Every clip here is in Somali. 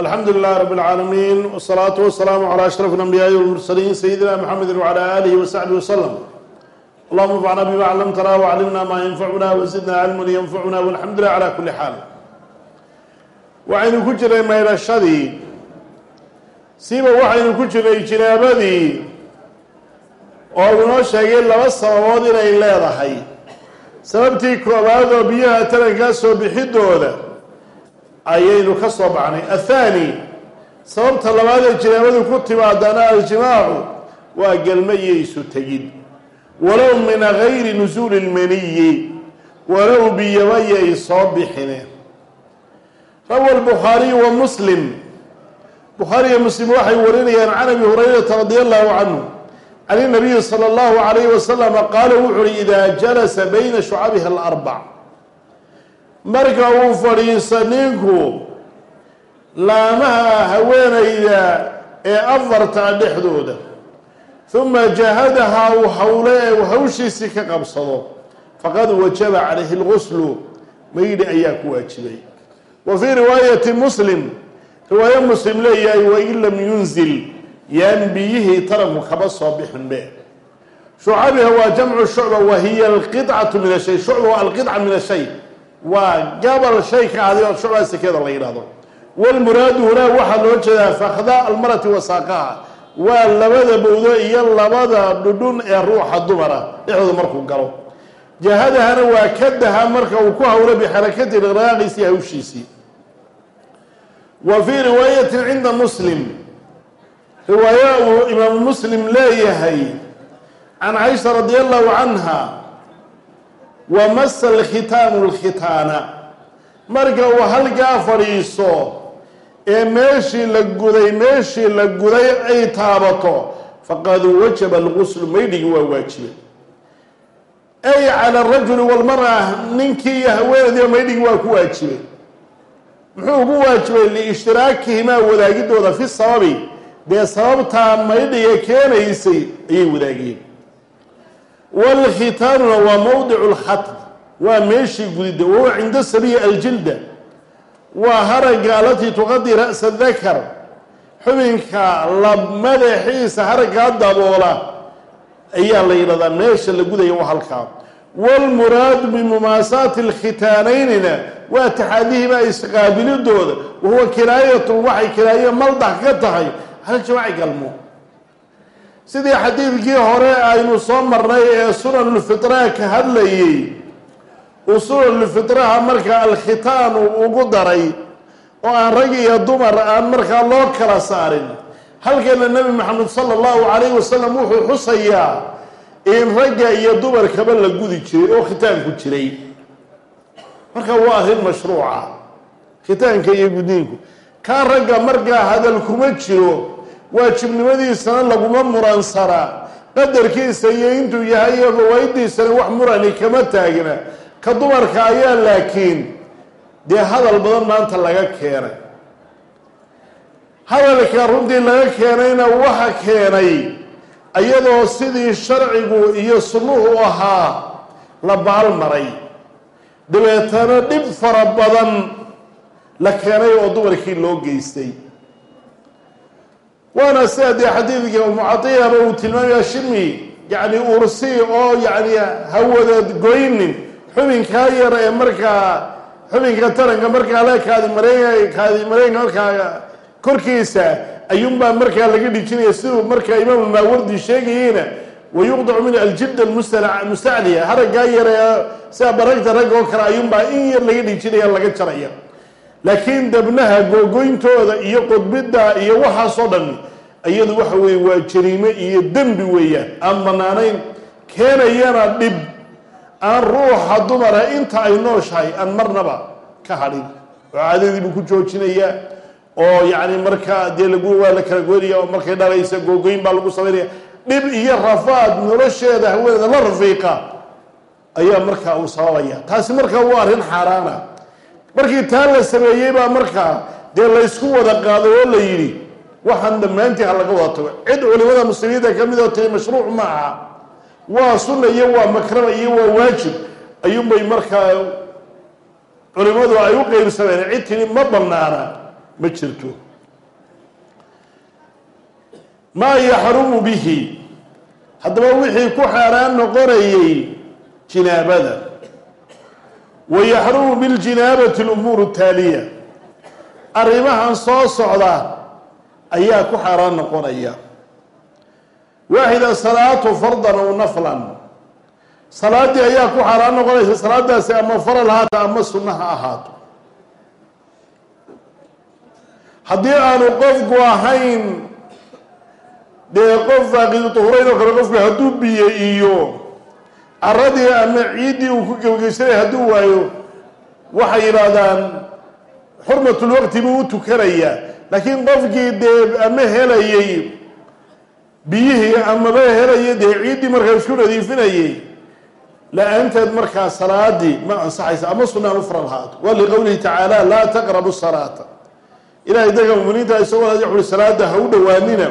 alxamdu lilah rab اlcaalamiin wsalaatu wasalaamu calaa ashraf اlambiyaai walmursaliin sayidina mxamedi wcalaa aalihi wasaxbi wasalam allahuma anfacna bima clamtana waclimna maa yanfacuna wasidna cilman yanfacuna walxamdu lilah cala kuli xaal waxaynu ku jirnay maydhashadii siba waxaynu ku jirnay jinaabadii oo inoo sheegay laba sababood inay leedahay. Sababtii koobaad oo biyaha tarankaa soo bixidooda ayaynu ka soo baxnay athaani sababta labaad ee jinaabadu ku timaadana aljimaacu waa gelma tegid. Walow min gayri nusuuli lmaniyi walow biyabaya ay soo bixine. Rawa lbukhaariyu wa muslim. Bukhaari iyo muslim waxay warinayaan can abi hurayrata radi allahu canhu can inabiyi sala allahu alayhi wasalama qaala wuxu uhi idaa jalasa bayna shucabiha alarbac marka uu fadhiiso ninku laamaha haweenayda ee afarta dhexdooda huma jahadahaa uu hawle ee uu hawshiisii ka qabsado faqad wajaba calayhi lguslu maydhi ayaa ku waajibay. Wa fii riwaayati muslim riwaayo muslim leeyahay wain lam yunzil yaan biyihii taranku kaba soo bixinbe. Shucabiha waa jamcu shucba wa hiya alqidcatu min ashay shucba waa alqidca min ashay waa gabal shay ka ahday oo shucbaa sekeeda la yidhahdo walmuraadu hunaa waxaa loo jeedaa fakhda almarati wasaaqaha waa labada bowdo iyo labada dhudhun ee ruuxa dumara dhexdooda markuu galo. Jahadahana waa kadaha marka uu ku hawlo bixarakati iqraaqiisii hawshiisii wa fii riwaayatin cinda muslim. Riwaaya uu imaamu muslim leeyahay. Can caisha radi allahu canha wa masa alkhitaanu lkhitaana marka uu halkaa fadhiiso ee meeshii la guday meeshii la guday ay taabato faqad wajaba alguslu maydhigi waa waajibay. Ay cala arajuli walmara ninkii iyo haweenaydiiba maydhigi waa ku waajibay. Muxuu ugu waajibay liishtiraakihima wadaagidooda fi sababi dee sababtaa maydhiga keenaysay ayay wadaagiyeen walkhitaanuna waa mowdicu lkhatm waa meeshii gudida wahuwa cinda sabiyi aljilda waa haragga alatii tuqadi ra'sa dakar xubinka la madaxiisa haraggaa daboola ayaa la yidhahdaa meesha la gudaya waa halkaa waalmuraadu bimumaasaati alkhitaanaynina waa taxaadihima isqaabilidooda wahuwa kinaayatun waxay kinaaye maldax ka tahay hal jamaaci galmo sidii xadiidkii hore aynu soo marnay ee sunanulfitraa ka hadlayey uu sunanulfitraha markaa alkhitaanu ugu daray oo aan rag iyo dumar aan markaa loo kala saarin halkeena nebi maxamed sala allahu calayhi wasalam wuxuu xusayaa in ragga iyo dumarkaba la gudi jiray oo khitaanku jiray. Marka waa arrin mashruuca khitaanka iyo gudniinku. Kaa ragga markaa hadal kuma jiro waajibnimadiisana laguma muransanaa qadarkiisa iyo intuu yahay iyo fawaaiddiisana wax murani kama taagna ka dumarka ayaa laakiin dee hadal badan maanta laga keenay. Hadalka runtii laga keenayna waxa keenay iyadoo sidii sharcigu iyo sunnuhu ahaa la baalmaray dabeetana dhib fara badan la keenay oo dumarkii loo geystay waana sida dee xadiidka mucadiyaba uu tilmaamaya shimi yacni ursi oo yacni hawada goynin xubinkaa yar ee markaa xubinka taranka markaa le kaadi mareen kaadi mareenka markaa korkiisa ayuunbaa markaa laga dhijinaya siduu markaa imaamu maawardi sheegayeyna wayuqdacu min aljibda mustacliya. Haraggaa yar ee sida baragta ragga oo kale ayuunbaa in yar laga dhijinaya laga jaraya laakiin dabnaha googoyntooda iyo qodbidda iyo waxaasoo dhan iyadu waxa weeye waa jariime iyo dembi weeyaan. Aan bannaanayn keenayana dhib. Aan ruuxa dumara inta ay nooshahay aan marnaba ka hadhin. Oo caadadii buu ku joojinaya oo yacni markaa dee lagu waa la kala goynaya oo markay dhalaysa googoyn baa lagu samaynaya dhib iyo rafaad nolosheeda haweeneeda la rafiiqa ayaa markaa uu sababaya taasi markaa waa arrin xaaraana markii taa la sameeyey baa markaa dee laysku wada qaaday oo la yidhi waxaan dhammaantii ha laga wada tago cid culimada muslimiinta ka midoo tahay mashruuc ma aha. Waa sunna iyo waa makrama iyo waa waajib. Ayuunbay markaa culimmadu ay u qeybsameen cid tini ma bannaana ma jirto. Maa yaxrumu bihi. Haddaba wixii ku xaaraan noqonayay jinaabada wa yaxrumu biljinaabati lumuuru taaliya arrimahan soo socda ayaa ku xaaraan noqonaya waaxida salaatu fardan aw naflan salaaddii ayaa ku xaaraan noqonaysa salaadaasi ama faral haata ama sunna ha ahaato haddii aanu qofku ahayn dee qof faaqidu tuhurayn oo kale qofku hadduu biyo iyo caradii ama ciiddii uu ku gebgeysanay hadduu waayo waxay yidhaahdaan xurmatulwaqti buu u tukanayaa. Laakiin qofkii dee ama helayay biyihii amaba helayay dee ciiddii markaa isku nadiifinayay la'aanteed markaa salaadii ma ansaxaysa ama sunaan u faral haato waa liqowlihi tacaala laa taqrabu salaata. Ilahay dadka muminiinta isagoo wuxuui salaada ha u dhowaanina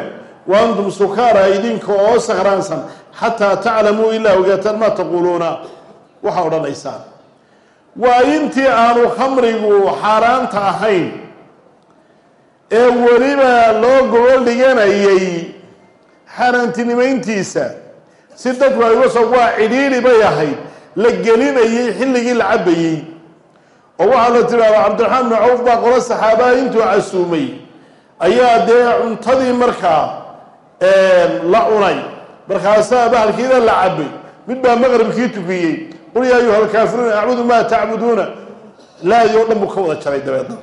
wa antum sukaara idinka oo sakhraansan xataa taclamuu ilaa ogaataan maa taquuluuna waxaa odhanaysaan. Waa intii aanu khamrigu xaaraanta ahayn ee weliba loo gobol dhiganayay xaaraantinimayntiisa si dadku ay uga waa cidhiiri bay ahayd la gelinayay xilligii la cabayey oo waxaa la tidhahdaa cabdiraxmaan bn cawf baa qolo saxaabaha intuu casuumay. Ayaa dee cuntadii markaa la cunay markaasaa bahalkiina la cabay. Mid baa maqribkii tukiyey. Qul yaa ayuha alkaafiruuna acbudu maa tacbuduuna laadii oo dhan buu ka wada jaray dabeedna.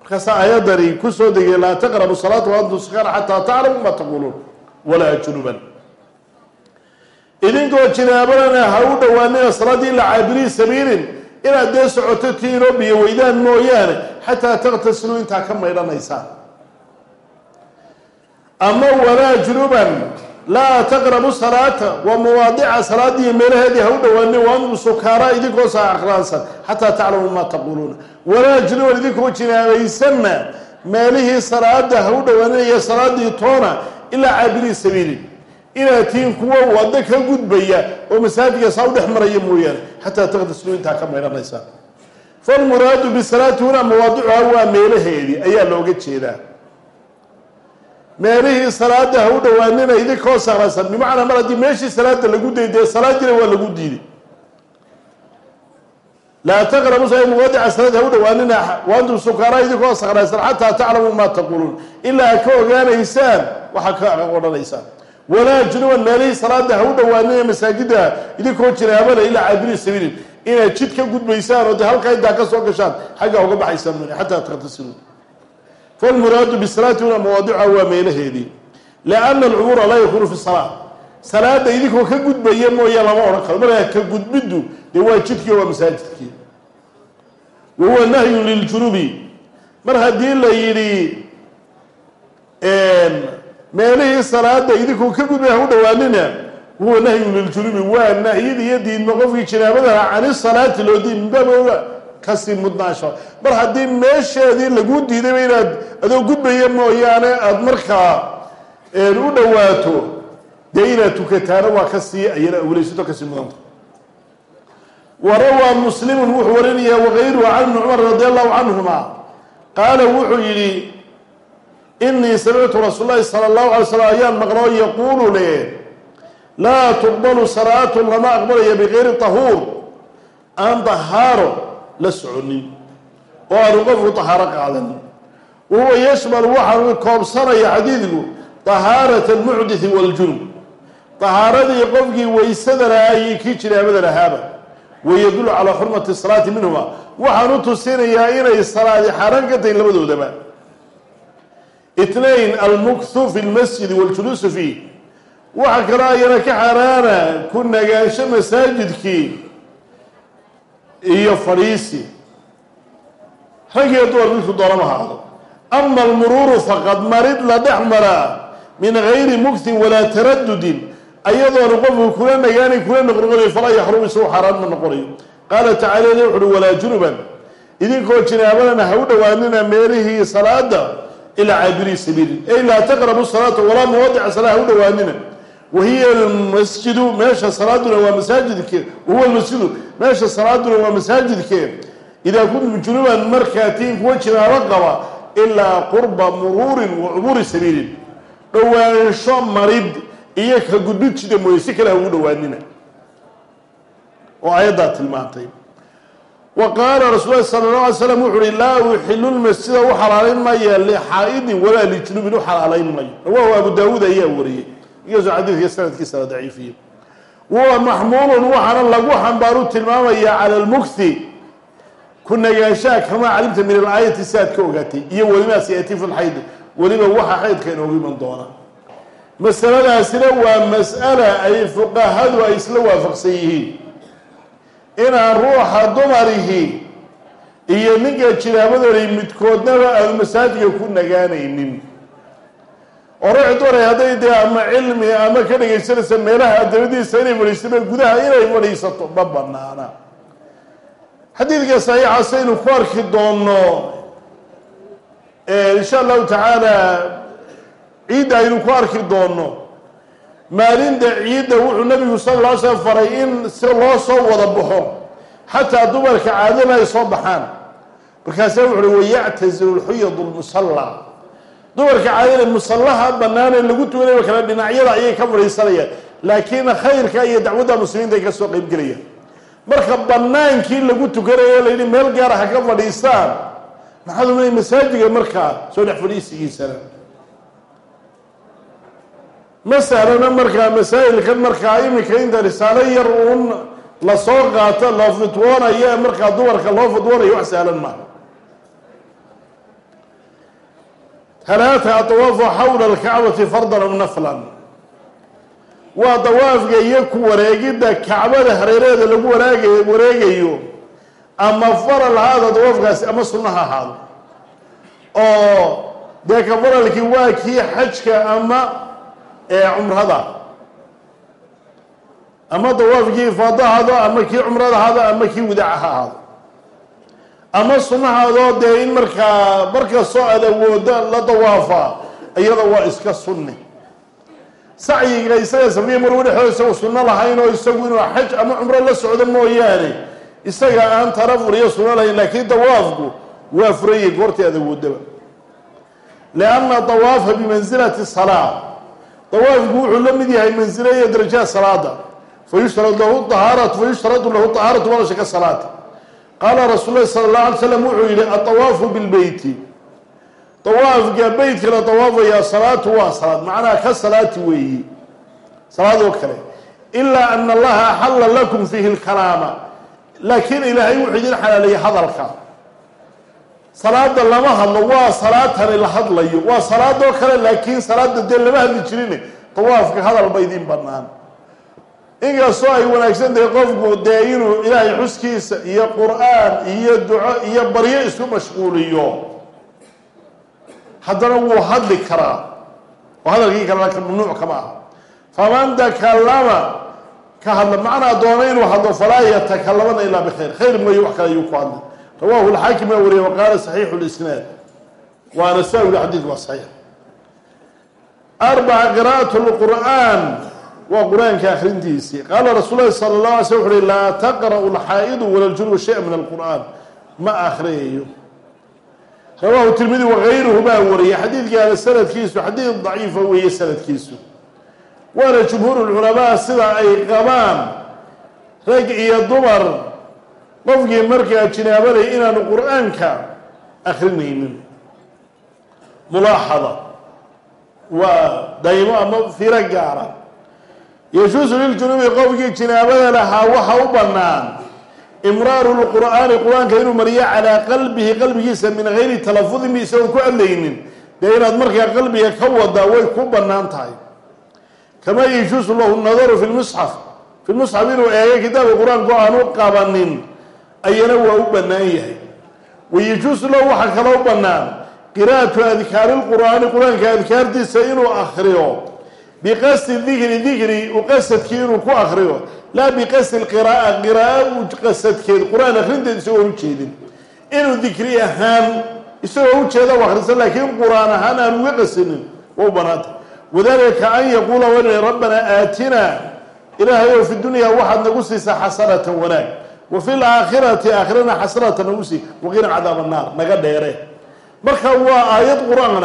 Markaasaa aayadani ku soo laa taqrabu salaata wa antum sukaara xataa taclamu maa taquuluun walaa junuban. Idinkoo jinaabanana ha u dhowaanina salaadii ila caabiriin sabiilin. Inaad dee socoto tiinoo biyo weydaan mooyaane xataa taqtasiluu intaa ka maydhanaysaan ama walaa junuban laa taqrabu salaata waa mawaadica salaadii meelaheedii ha u dhowaanin wa antum sukaara idinkoo saa aqraansan xataa taclamu maa taquuluuna. Walaa junuban idinkoo jinaabaysanna meelihii salaada ha u dhowaaninaya salaadii toona ilaa caabiriin sabiilin inaad tihiin kuwo ka gudbaya oo masaajidka saa u dhex maraya mooyaane xataa taqtasiluu intaa ka maydhanaysaa falmuraadu bisalaati huna mawaadicuha waa meelaheedii ayaa looga jeedaa meelihii salaada ha u dhowaanina idinkoo saaraysan. Bimacnaa mar haddii meeshii salaada lagu daydee salaadiina waa lagu diiday laa taqrabu muwadica salaad ha u dhowaanina wa antum sukaara idinkoo sakraysan xataa taclamuu maa taquuluun. Ilaa ad ka ogaanaysaan waxaa ka odhanaysaan. Walaa junuban meelihii salaada ha u dhowaanina masaajida idinkoo jinaabana ilaa caabiri sabiilin. Inaad jid ka gudbaysaan oo de halkaa intaa ka soo gashaan xaggaa uga baxaysaan mn xataa taqtasiluun falmuraadu bisalaati huna mawaadicuha waa meelaheedii lianna alcumuura laa yakuunu fi salaa salaada idinkoo ka gudbaya mooye lama odhan karo markaa ka gudbiddu dee waa jidkii waa masaajidkii wa huwa nahyun liljunubi mar haddii la yidhi meelihii salaada idinkoo ka gudbay ha u dhowaanina huwa nahyun liljunubi waa nahyid iyo diidma qofkii jinaabadaha cani salaati loo diid minbaab ka sii mudnaasho. Mar haddii meesheedii lagu diidayba inaad adoo gudbaya mooyaane aada markaa u dhowaato dee inaad tukataana waa ka sii ayana awleysato ka sii mudanta wa rawaa muslimun wuxuu warinayaa wakayruhu can ibni cumar radi allahu canhuma. Qaala wuxuu yidhi inii samictu rasuul lahi sala allahu alay slam ayaan maqloo yaquulu le laa tuqbalu salaatu lama aqbalaya bikayri tahuur. Aan dahaaro la soconin oo aanu qofku tahaaro qaadanin wahuwa yashmalu waxaanu koobsanaya xadiidku tahaarata almuxdithi waaljunub tahaaradii qofkii waysada lahaa iyo kii jinaabada lahaaba wayadullu calaa xurmati salaati minhuma waxaanu tusinayaa inay salaadi xaaraan ka tahay labadoodaba. Itnain almukthu fi lmasjidi waljuluusu fiih waxa kaloo ayana ka xaaraana ku nagaansho masaajidkii iyo fadhiisi rag iyo dumar midku doonama haado ama almuruuru faqad marid la dhex maraa min gayri mugtin walaa taradudin ayadoona qofku kula nagaanay kula noqnoqonayo falaa yaxrum isagu xaaraan ma noqonayo. Qaala tacala ila wuxuuhi walaa junuban idinkoo jinaabanana ha u dhowaanina meelihii salaada ilaa caabirii sabiilin. Ey laa taqrabu salaata walaa mawadica salaa ha u dhowaanina wahiya almasjidu meesha salaaduna waa masaajidke wahuwa almasjidu meesha salaaduna waa masaajidke idaa kuntum junuban markaa tiin kuwa jinaabo qaba ilaa qurba muruurin wa cumuuri sabiilin dhowaansho marid iyo ka gudujida mooye si kale ha ugu dhowaanina oo aayaddaa tilmaantay wa qaala rasul lahi sala اlه alay slam wuxu uhi laa uxilu lmasjida u xalaalayn maya lixaa'idin walaa lijunubin u xalaalayn mayo abu daawuud ayaa wariyey inkastoo xadiidka sanadkiisa la daciifiye wa maxmuulun waxaana lagu xambaaru tilmaamaya cala lmukthi ku nagaanshaha kamaa calimta min alaayati si aad ka ogaatay iyo welimaa sayati fi lxayd weliba waxa xaydka inoogu iman doona masaladaasina waa mas'ala ay fuqahadu ay isla waafaqsan yihiin. Inaan ruuxa dumarihi iyo ninka jinaabadooday midkoodnaba aanu masaajidka ku nagaanaynin ruuxi dumaray hadday dee ama cilmi ama ka dhegaysanaysa meelaha dabadiisa inay fadhiisato gudaha inay fadhiisato ma banaana xadiidka saxiixaas aynu ku arki doono insha allahu tacaala ciidda aynu ku arki doono maalinta ciidda wuxuu nabigu sala lla slam faray in si loo soo wada baxo xataa dumarka caadada ay soo baxaan. Markaasa wuxu uhi wayactazilu lxuyadu lmusalla dumarka caadada musallaha bannaan ee lagu tukanaya kale dhinacyada ayay ka fadhiisanayaan. Laakiin khayrka iyo dacwadda muslimiinta ay ka soo qeyb gelayaan. Marka bannaankii lagu tukanayo la yidhi meel gaara ha ka fadhiistaan maxaad umanay masaajiga markaa soo dhex fadhiisigiisana? Masalana markaa masaa'ilkan markaa iminka inta risaalo yar uun la soo qaato la fidwoonayo ee markaa dumarka loo fidwoonayo wax sahlan maaha halaata atawaafu xawla alkacbati fardan aw naflan waa dawaafka iyo ku wareegidda kacbada hareeraheeda lagu waraag wareegayo ama faral haada dawaafkaasi ama sunno ha ahaado oo dee ka faralkii waa kii xajka ama cumrada ama dawaafkii ifaada ahaado ama kii cumrada ahaado ama kii wadaaca ha ahaado ama sunnahaadoo dee in markaa markastoo aad awooda la dawaafa iyada waa iska sunni. Sacyiga isaga safiya marwo dhexdooda isagu sunno lahayn oo isagu inuu xaj ama cumro la socdo mooyaane isaga aan tarafur iyo sunno lahayn laakiin dawaafku waa furayay goortii aad awoodaba lianna dawaafa bimansilati salaa dawaafku wuxuu la mid yahay mansilo iyo darajaha salaada fayushtarad lahu ahaaratu fayushtaradu lahu ahaaratu wala shaka salaati qaala rasuul lahi sala allahu alay slam wuxuu yihi adawaafu bilbeyti dawaafka beytka la dawaafayaa salaatu waa salaad. Macnaha ka salaati weeyi. Salaadoo kale. Ilaa ana allaha axalla lakum fiihi lkalaama. Laakiin ilaahay wuxuu idin xalaalayay hadalka. Salaada lama hadlo waa salaatani la hadlayo. Waa salaadoo kale laakiin salaada dee lama hadli jirin. Dawaafka hadal ba idin banaan inkastoo ay wanaagsan tahay qofku dee inuu ilaahay xuskiisa iyo qur'aan iyo duco iyo baryo isku mashquuliyo haddana wuu hadli karaa. Oo hadalkii kalena ka mamnuuc kama aha. Faman takalama ka hadla macnaa doona inuu hadlo falaa yatakalamana ilaa bikhayr khayr. Mooye wax kale ayuu ku hadlay. Rawahu lxaakim aa wariye waqaala saxiixu lisnaad waana saa wili xadiidku waa saxiix. Arbaca qira'at lqur'aan waa qur'aanka akrintiisii qaala rasuul lahi sala اllah alay sl wuxu uhi laa taqra'u lxaa'idu wala ljunubu shaya min alqur'aan ma akhriyayo rawaahu tirmidi wagayruhu baa wariyay xadiidkaana sanadkiisu xadiid daciifa weeye sanadkiisu. Waana jumhuur lculamaa sida ay qabaan rag iyo dumar. Qofkii markaa jinaabanaya inaanu qur'aanka akrinaynin mulaaxada. Waa daymo ama gaara yajuusu liljunubi qofkii jinaabada lahaa waxa u bannaan imraaru lqur'aani qur'aanka inuu mariyo calaa qalbihi qalbigiisa min gayri talafudin isagoon ku hadlaynin dee inaad markaa qalbiga ka wadaa way ku bannaan tahay kamaa yajuusu lahu nadaru fi lmusxaf fi lmusxaf inuu eego kitaabka qur'aanku aanu qabanin ayana waa u bannaan yahay wayajuusu lahu waxaa kaloo bannaan qiraa'atu adkaari lqur'aani qur'aanka adkaartiisa inuu akriyo biqasdi dikri dikri u qasadkii inuu ku akriyo laa biqasdi lqira'a qira'a u qasadkeed qur'aan akrinteed isagoon ujeedin inuu dikri ahaan isagoo ujeeda u akhrisan laakiin qur'aan ahaan aan uga qasanin waa u banaanta wadalika ka an yaquula wan rabbanaa aatinaa ilaahay ow fi dunya waxaad nagu siisaa xasanatan wanaag wa fi laakhirati aakhirana xasanatan nagu sii waqina cadaab annaar naga dheere marka waa aayad qur'aan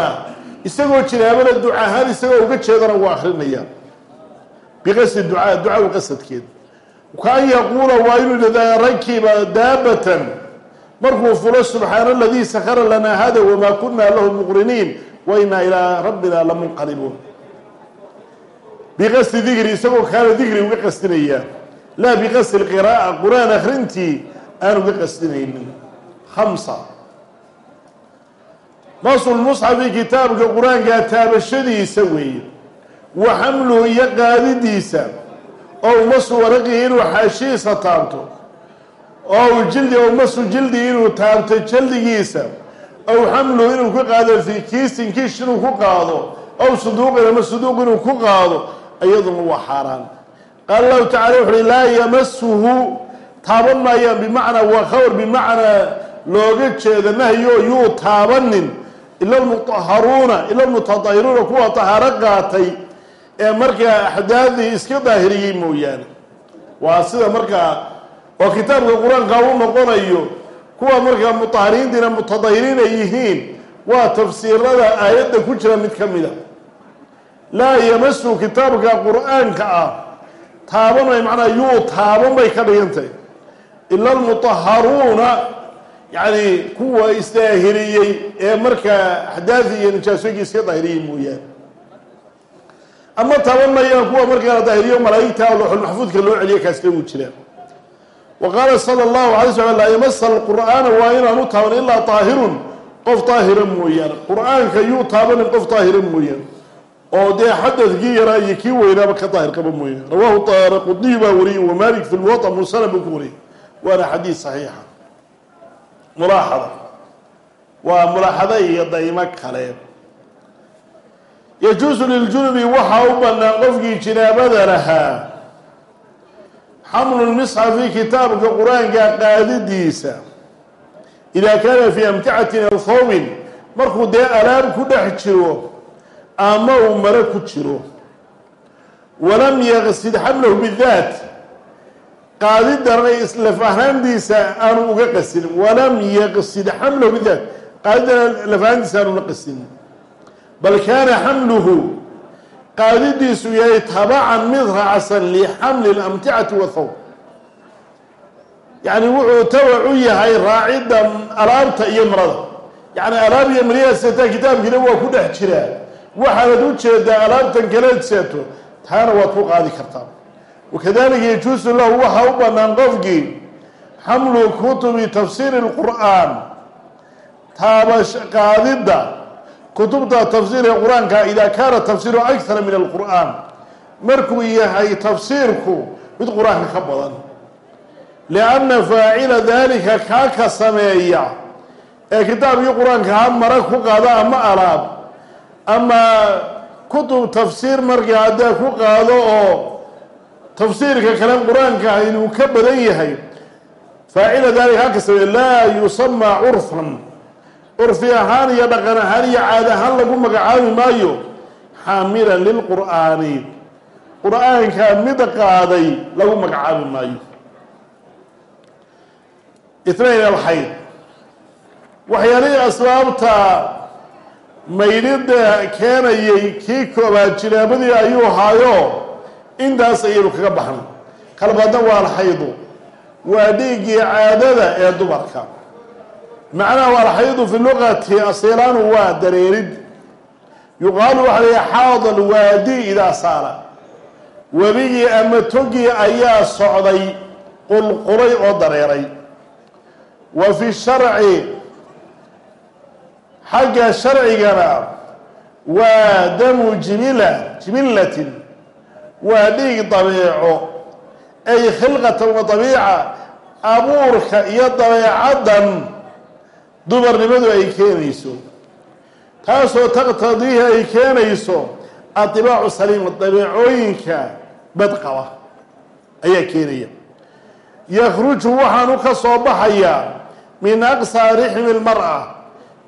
isagoo jinaabada duca ahaan isagoo uga jeedana waa akrinaya biqasdi ducaa ducaw qasadkeed kaan yaquula waa inuu yidhahdaa rakiba daabatan markuu fulo subxaana aladii sakara lanaa hada wamaa kunaa lahu muqriniin wa inaa ilaa rabbina lamunqalibuun biqasdi dikri isagoo kaana dikri uga qasdinaya. Laa biqasdi qiraa'a qur'aan akrintii aan uga qasdinaynin khamsa maslmusxafi kitaabka qur'aankaa taabashadiisa weeye wa xamluhu iyo qaadidiisa oo masu waraqihi inuu xaashiisa taabto oo jildi ow masu jildi inuu taabto jaldigiisa ow xamluhu inuu ku qaado fii kiisin kiish inuu ku qaado ow suduuqin ama suduuq inuu ku qaado iyaduna waa xaaraan. Qaala allahu tacala wuxu uhi laa yamasuhu taaban maayaan bimacnaa waa khabar bimacnaa looga jeeda nahyo yuu taabanin ila almutaharuuna ila almutadahiruuna kuwa tahaaro qaatay ee markaa axdaadii iska daahiriyey mooyaane. Waa sida markaa oo kitaabka qur'aanka u noqonayo kuwa markaa mutahariintiina mutadahiriin ay yihiin waa tafsiirada aayadda ku jira mid ka mida laa yamasu kitaabka qur'aanka ah taabanay macnaa yuu taaban bay ka dhigantahy ila almutaharuuna yacni kuwa isdaahiriyey ee markaa axdaadi iyo nijaasooyinkii iska daahiriyey mooyaane. Ama taaban mayaan kuwa markaa la daahiriyo malaa'igta looxulmaxfuudka loo celiyo kaasna wuu jiraa wa qaala sala allahu alay slam laa yamasa alqur'aana waa inaanu taaban ilaa daahirun qof daahira mooyaane. Qur'aanka yuu taabanin qof daahira mooyaane. Oo dee xadadkii yaraa iyo kii weynaaba ka daahir qaba mooyaane. Rawaahu daaraqudniy baa wariyey wa malik fi lmuwata mursala buu ku wariyey. Waana xadiis saxiixa mulaaxada waa mulaaxado iyo daymo kale. Yajuusu liljunubi waxaa u bannaan qofkii jinaabada lahaa xamlu lmisxafi kitaabka qur'aanka qaadidiisa. Idaa kaana fii amticatin aw thawbin markuu dee alaab ku dhex jiro ama uu maro ku jiro. Walam yaqsid xamlahu bidaat qaadidarana islaf ahaantiisa aanu uga qasin. Walam yaqsid xamlahu bidaat qaadidana laf ahaantiisa aanu uga qasin. Bal kaana xamluhu qaadidiisu yahay tabacan mid raacsan lixamli lamticati wathawb yacni wuxuu tabac u yahay raacidda alaabta iyo marada. Yacni alaab iyo maryaha seetaa kitaabkiina waa ku dhex jiraa. Waxaanad u jeedaa alaabtan kaleed seeto taana waad ku qaadi kartaa wakadalika yajuusu lahu waxaa u bannaan qofkii xamlu kutubi tafsiiri lqur'aan taabash qaadidda kutubta tafsiirka qur'aanka idaa kaana tafsiiru akara min alqur'aan markuu yahay tafsiirku mid qur'aanka ka badan lianna faacila dalika kaaka sameeya ee kitaabkii qur'aanka ha mara ku qaado ama alaab ama kutub tafsiir markaa haddee ku qaado oo tafsiirka kale qur'aanka inuu ka badan yahay. Faacila dalika kaaka sameeya laa yusamaa curfan curfi ahaan iyo dhaqan ahaan iyo caad ahaan lagu magacaabi maayo. Xaamilan lilqur'aani qur'aanka mid qaaday lagu magacaabi maayo. Itnayn alxayd waxyaalihii asbaabta maydhida keenayay kii koobaad jinaabadii ayuu haayo intaas ayaynu kaga baxnay. Kalbaadna waa alxaydu waa dhiiggii caadada ee dumarka. Macnaha alxaydu fi luqati asilaanu waa dareerid. Yuqaalu waxa la xaada alwaadi idaa saala. Webigii ama togii ayaa socday qulqulay oo dareeray. Wa fi sharci xagga sharcigana waa damu jimila jimillatin waa dhiig dabeeco ay khilqatan wa dabiica abuurka iyo dabeecaddan dumarnimadu ay keenayso. Taasoo taqtadiihi ay keenayso adibaacu saliima dabeecooyinka badqaba ayaa keenaya. Yakhruju waxaanu ka soo baxayaa min aqsaa rixmi lmar'a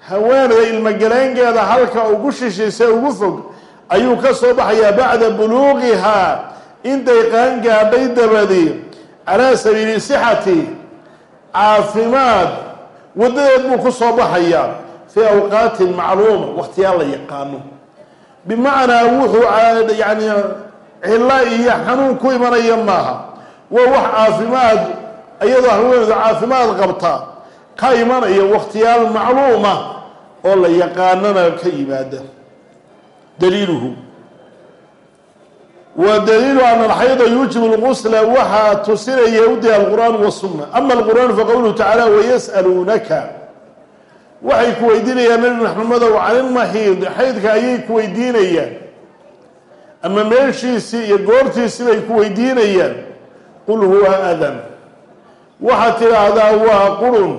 haweenada ilmogalaynkeeda halka ugu shishaysa ugu fog ayuu ka soo baxayaa bacda buluuqihaa intay qaangaadhay dabadi calaa sabiili sixati caafimaad waddadeed buu ku soo baxayaa fii awqaatin macluuma wakhtiyaa la yaqaano. Bimacnaa wuxuu yani cilo iyo xanuun ku imanaya maaha. Waa wax caafimaad iyadoo haweeneedu caafimaad qabta ka imanaya wakhtiyaal macluuma oo la yaqaanana ka yimaada daliiluhu. Wa daliilu ana alxayda yuujibu lqusla waxaa tusinaya udiha alqur'aan wasunna ama alqur'aan faqowluhu tacaala wayas'aluunaka waxay ku weydiinayaan nabi maxamedow canilmaxiid xaydka ayay ku weydiinayaan. Ama meeshiisii iyo goortiisii bay ku weydiinayaan. Qul huwa adan waxaad tidhaahdaa waa qurun.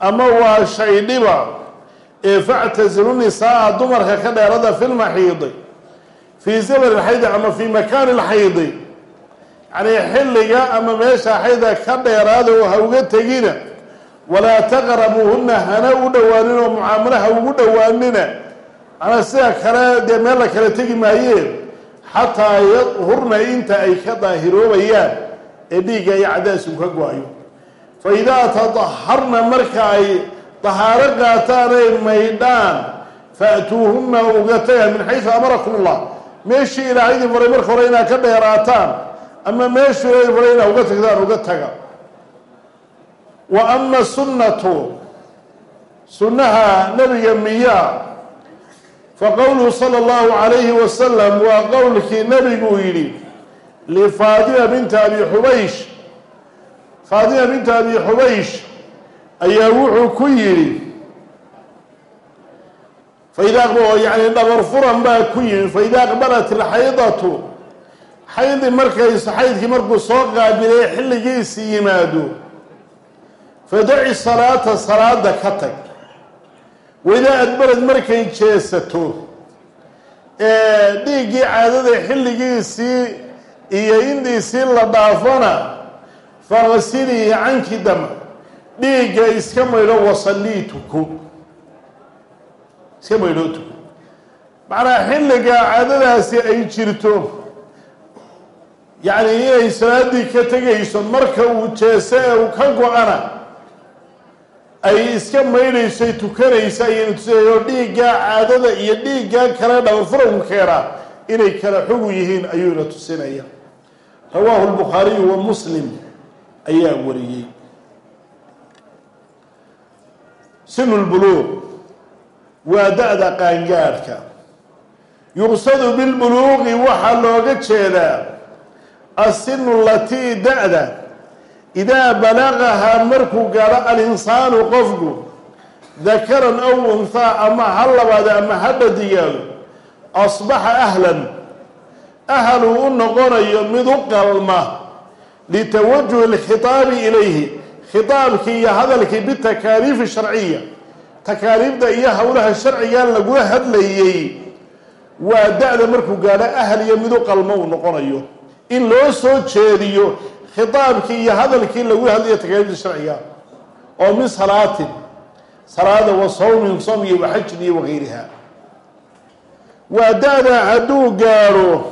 Ama waa shaydhiba ee factasilu nisaaa dumarka ka dheerada fi lmaxiidi fii zamani lxaydi ama fii makaani lxaydi. Yacnii xilliga ama meesha xayda ka dheeraada oo ha uga tegina walaa taqrabuuhunna hana u dhowaanin oo mucaamalaha ugu dhowaanina. Manaa sida kale dee meel la kala tegi maayeen xataa yadhurna inta ay ka daahiroobayaan ee dhiigga iyo cadaasu ka go'ayo. Fa idaa tadaharna marka ay dahaaro qaataan ay maydhaan faatuuhunna uga taga min xaysu amarakum allah meeshii ilaahay idin faray marka hore inaad ka dheeraataan ama meeshuu ilaahay faray inaad uga tagtaan uga taga wa ama sunnatu sunnaha nabiga miya fa qowluhu sala allahu calayhi wasalam waa qowlkii nabiguu yidhi lifaadima binta abi xubaysh faadima binta abi xubaysh ayaa wuxuu ku yidhi faida yani dhabar furan baa ku yimi faida aqbalat ilxaydatu xaydi markays xaydkii markuu soo qaabilay xilligiisi yimaado fadaci salaata salaada ka tag. Waidaa adbarad markay jeesato ee dhiiggii caadada xilligiisii iyo indiisii la dhaafona faqsilii canki dama dhiigga iska maydho wasallii tuko iska maydhoo tuko macnaa xilliga caadadaasi ay jirto yacni inay salaaddii ka tegayso marka uu jeeso ee uu ka go-ana ay iska maydhayso tukanaysa ayaynu tusinayoo dhiiggaa caadada iyo dhiiggaa kale dhabarfuranku keenaa inay kala xugu yihiin ayuuna tusinaya. Rawaahu lbukhaariyu wa muslim ayaa wariyey sinu lbuluuq waa da-da qaangaadhka yuqsadu bilbuluuqi waxaa looga jeedaa assinu latii da-da. Idaa balagahaa markuu gaadho alinsaanu qofku dakaran aw unhaa ama ha labaado ama ha dhadigaado asbaxa ahlan. Ahaluu u noqonayo mid u qalma. Litawajuhi lkhitaabi ilayhi khitaabkii iyo hadalkii bitakaaliifi sharciya takaaliifda iyo howlaha sharciga lagula hadlayey waa da-da markuu gaadho ahal iyo mid u qalmo uu noqonayo. In loo soo jeediyo khitaabkii iyo hadalkii lagula hadlayo takaaliifda sharciga oo min salaatin salaada wa sawmin som iyo waxajin iyo wagayriha waa da-da hadduu gaadho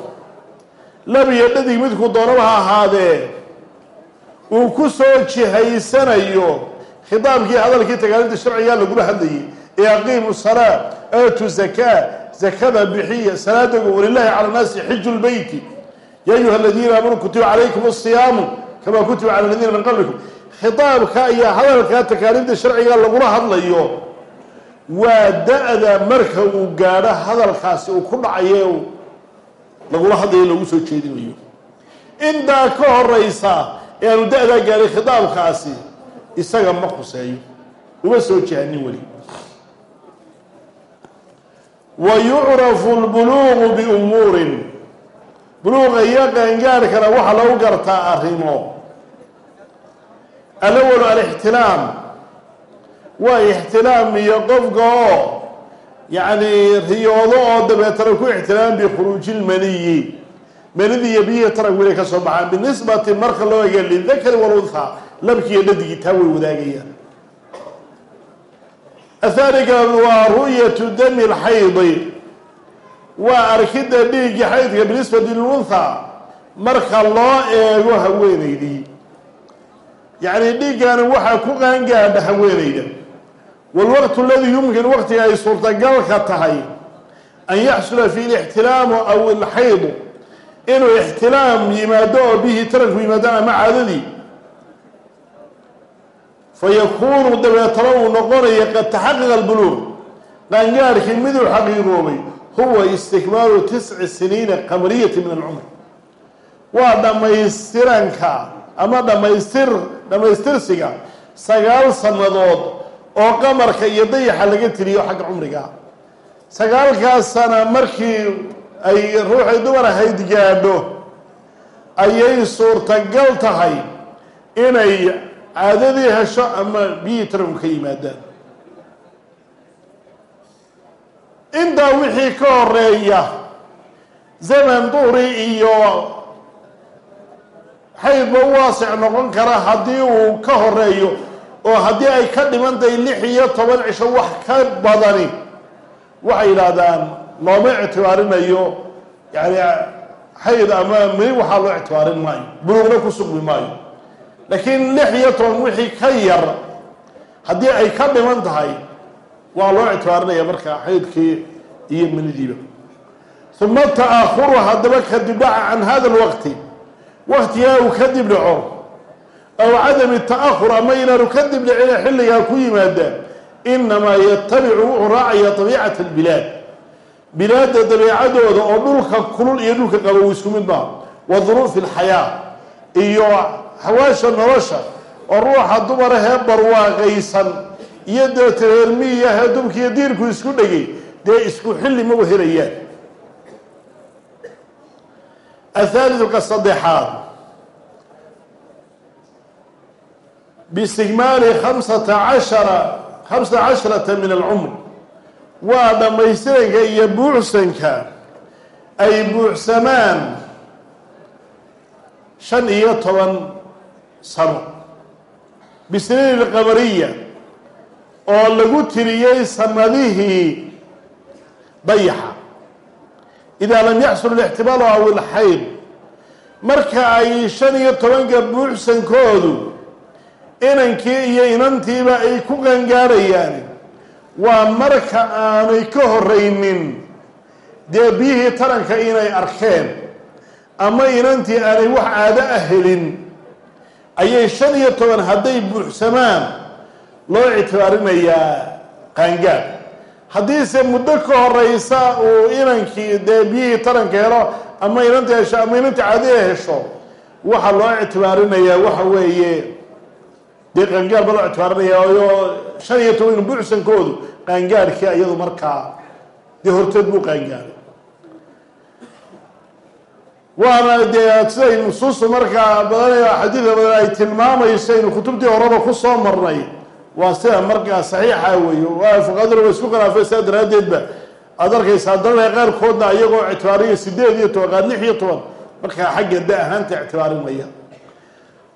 labiyo dhadig midku doonaba ha ahaadee uu ku soo jihaysanayo. Khitaabkii hadalkii takaaliifta sharciga lagula hadlayay ee aqiimu salaa aatu zakaa zakada bixiya salaadagu walilaahi cala naasi xiju lbeyti ya ayuha aladiina aamanuu kutiba calaykum asiyaamu kamaa kutiba cala aladiina min qablikum. Khitaabka iyo hadalka takaaliifta sharciga lagula hadlayo. Waa da-da marka uu gaadho hadalkaasi uu ku dhacayo lagula hadlayo lagu soo jeedinayo. Intaa ka horeysa ee aanu da-daa gaadhay khitaabkaasi isaga ma khuseeyo uma soo jihanin weli. Wa yucrafu lbuluuqu biumuurin. Buluuqa iyo qaangaadhkana waxaa lagu gartaa arrimo. Alawalu alixtilaam. Waa ixtilaam iyo qofka oo yacni riyoodo oo dabeetana ku ixtilaam bikhuruuji lmaniyi manidii iyo biyihii taranku inay ka soo baxaan. Binisbati marka loo eega lidakari walunha labkiiyo dhadigii taa way wadaagayaan. Ahaani waa ru'yatu dami lxaydi waa arkidda dhiiggii xaydka binisbati lilunha marka loo eego haweenaydii yacni dhiiggaani waxaa ku qaangaadha haweenayda waalwaqtu aladii yumkin waqtiga ay suurtagalka tahay an yaxsula fiihi ixtilaamu aw ilxaydu inuu ixtilaam yimaado oo bihi taranku yimaado ama caadadii fayakuunu dabeetana uu noqonaya qad taxaqiqa albuluuq qaangaarhkii miduu xaqiiqoobay huwa istikmaalu tisci siniina qamariyati min alcumr waa dhammaystiranka ama dhamaystir dhammaystirsiga sagaal sannadood oo qamarka iyo dayaxa laga tiriyo xagga cumriga. Sagaalkaas sana markii ay ruuxay dumar ahayd gaadho ayay suurtagal tahay inay caadadii hesho ama biyii taranku ka yimaadaan. Intaa wixii ka horreeya zaman duhri iyo xaydba waasic noqon kara haddii uu ka horeeyo oo haddii ay ka dhimantahay lix iyo toban cisho wax ka badani waxay yidhaahdaan looma ictibaarinayo yani xayd ama meli waxaa loo ictibaarin maayo. Buluugna ku sugmi maayo. Laakiin lix iyo toban wixii ka yar haddii ay ka dhiman tahay waa loo ictibaarinaya markaa xaydkii iyo menidiiba uma ta'ahuru haddaba kadib can hada alwaqti. Waqtigaa uu kadib dhaco aw cadami ta'ahur ama inaanu kadib dhicina xilligaa ku yimaada inamaa yatabicu wuxuu raacaya dabiicata albilaad bilaadda dabeecadooda oo dhulka kulul iyo dhulka qabow isku mid maa wa duruufi alxayaa iyo hawaasha nolosha oo ruuxa dumarahee barwaaqaysan iyo deeta reermiiyahee dubkiiyo diirku isku dhegay dee isku xilli maba helayaan athaalidu ka saddexaad biistigmaali khamsata cashara khamsata casharata min alcumr waa dhammaystiranka iyo buuxsanka ay buuxsamaan shan iyo toban sano. Bisiniin alqamariya oo lagu tiriyey sanadihii dayaxa. Idaa lam yaxsul ixtimaalu aw ilxayd marka ay shan iyo tobanka buuxsankoodu inankii iyo inantiiba ay ku qangaarayaan waa marka aanay ka horeynin dee biyihii taranka inay arkeen ama inantii aanay wax caado ah helin ayay shan iyo toban hadday buuxsamaan loo ictibaarinayaa qaangaad. Haddiise muddo ka horeysa uu inankii dee biyihii taranka helo ama inantii hesho ama inantii caadiha hesho waxaa loo ictibaarinayaa waxa weeye dee qaangaar ba loo ictibaarinaya oo shan iyo toban buuxsankoodu qaangaarhkii iyadu markaa dee horteed buu qaangaaray. Waana dee siday nusuustu markaa badanay xadiida badan ay tilmaamayso aynu kutubtii horeba ku soo marnay. Waa sida markaa saxiixa weeye waa fuqaduna wa isku khilaafay sidaa daraaddeedba aada arkaysaa dalka qaarkoodna iyagoo ictibaariya sideed iyo toban qaar lix iyo toban. Markaa xagga da ahaanta ictibaarinaya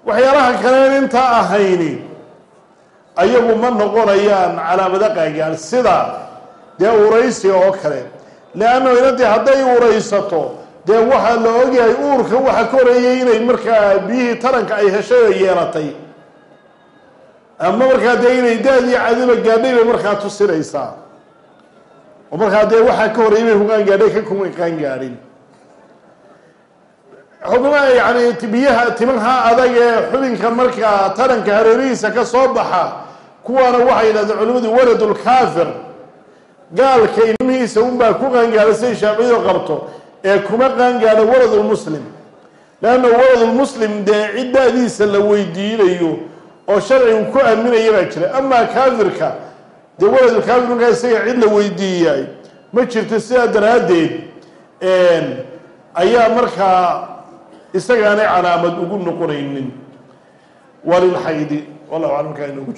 waxyaalaha kaleen intaa ahayni ayagu ma noqonayaan calaamado qaangaar sida dee uraysiga oo kale. Leanno inantii hadday uraysato dee waxaa la ogyahay uurka waxa ka horeeyay inay markaa biyihii taranka ay heshay oo yeelatay. Ama markaa dee inay daadii cadiba gaadhay bay markaa tusinaysaa. Oo markaa dee waxaa ka horreeyay bay ku qaangaadhay ka kuma qaangaadhin xubnaha yani biyaha timaha adag ee xubinka markaa taranka hareerihiisa ka soo baxa kuwaana waxay yidhahdeen culimmadu waladulkaafir gaalka ilmihiisa unbaa ku qaangaadha siday shaaficiyadu qabto ee kuma qaangaadho waladulmuslim leanna waladulmuslim dee ciddaadiisa la weydiinayo oo sharcigu ku aaminaya baa jira. Amaa kaafirka dee waladulkaafir markaa isaga cid la weydiiyay ma jirto sidaa daraaddeed ayaa markaa isagaanay calaamad ugu noqonaynin walilxaydi wallahu aclam markaa inoogu